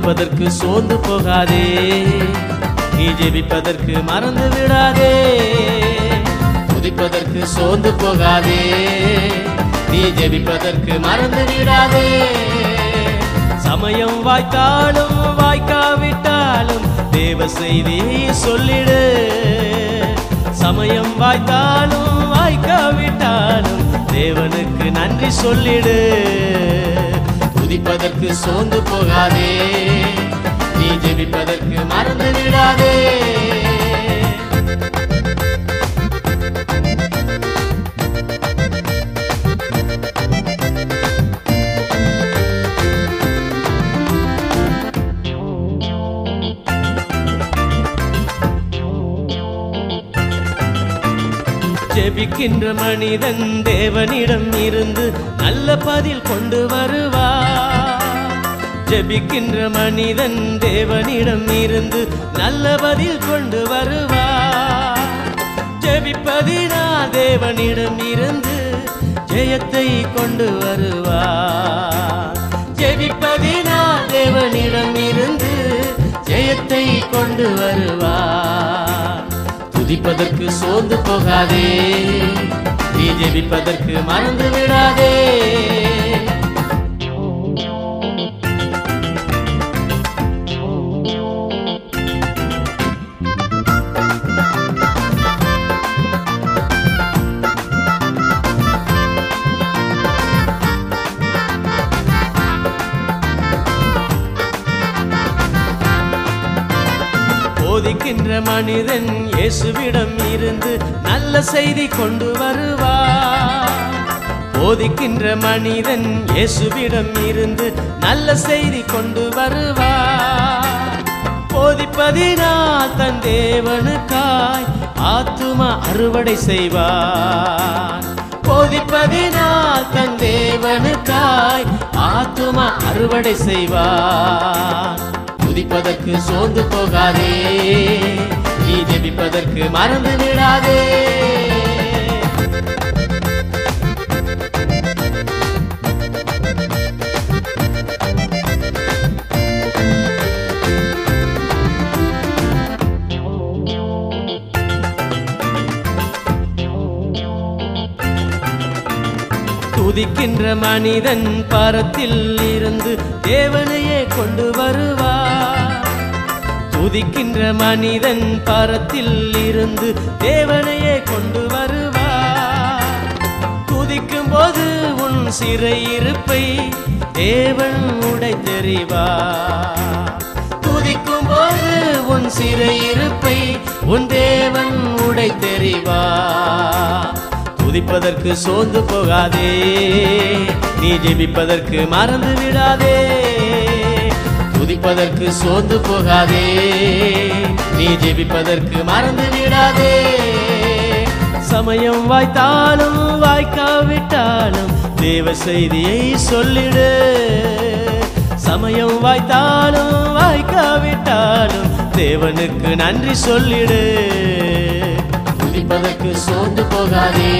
ஜெபிப்பதற்கு சோர்ந்து போகாதே. நீ ஜெபிப்பதற்கு மறந்து விடாதே. துதிப்பதற்கு சோர்ந்து போகாதே. நீ ஜெபிப்பதற்கு மறந்து விடாதே. சமயம் வாய்த்தாலும் வாய்க்காவிட்டாலும் தேவ செய்தி சொல்லிடு. சமயம் வாய்த்தாலும் வாய்க்காவிட்டாலும் தேவனுக்கு நன்றி சொல்லிடு. துதிப்பதற்கு சோர்ந்து போகாதே. நீ ஜெபிப்பதற்கு மறந்து விடாதே. ஜெபிக்கின்ற மனிதன் தேவனிடம் இருந்து நல்ல பதில் கொண்டு வருவார். ஜெபிக்கின்ற மனிதன் தேவனிடம் இருந்து நல்ல பதில் கொண்டு வருவார். ஜெபிப்பதினா தேவனிடம் இருந்து ஜெயத்தை கொண்டு வருவார். ஜெபிப்பதினா தேவனிடம் இருந்து ஜெயத்தை கொண்டு வருவார். துதிப்பதற்கு சோர்ந்து போகாதே. நீ ஜெபிப்பதற்கு மறந்து விடாதே போதிக்கின்ற மனிதன் இயேசுவிடம் இருந்து நல்ல செய்தி கொண்டு வருவார். போதிக்கின்ற மனிதன் இயேசுவிடம் இருந்து நல்ல செய்தி கொண்டு வருவார். போதிப்பதினா தன் தேவனுக்காய் ஆத்தும அறுவடை செய்வார். போதிப்பதினால் தன் தேவனுக்காய் ஆத்தும அறுவடை செய்வார். துதிப்பதற்கு சோர்ந்து போகாதே. நீ ஜெபிப்பதற்கு மறந்து விடாதே. துதிக்கின்ற மனிதன் பரத்தில் இருந்து தேவனையே கொண்டு வருவார். துதிக்கின்ற மனிதன் பரத்தில் இருந்து தேவனையே கொண்டு வருவார். துதிக்கும் போது உன் சிறையிருப்பை தேவன் உடை தெரிவார். துதிக்கும் போது உன் சிறையிருப்பை உன் தேவன் உடை தெரிவார். துதிப்பதற்கு சோர்ந்து போகாதே நீ ஜெபிப்பதற்கு மறந்து விடாதே. துதிப்பதற்கு சோர்ந்து போகாதே. நீ ஜெபிப்பதற்கு மறந்து விடாதே. சமயம் வாய்த்தாலும் வாய்க்காவிட்டாலும் தேவ செய்தியை சொல்லிடு. சமயம் வாய்த்தாலும் வாய்க்காவிட்டாலும் தேவனுக்கு நன்றி சொல்லிடு. துதிப்பதற்கு சோர்ந்து போகாதே.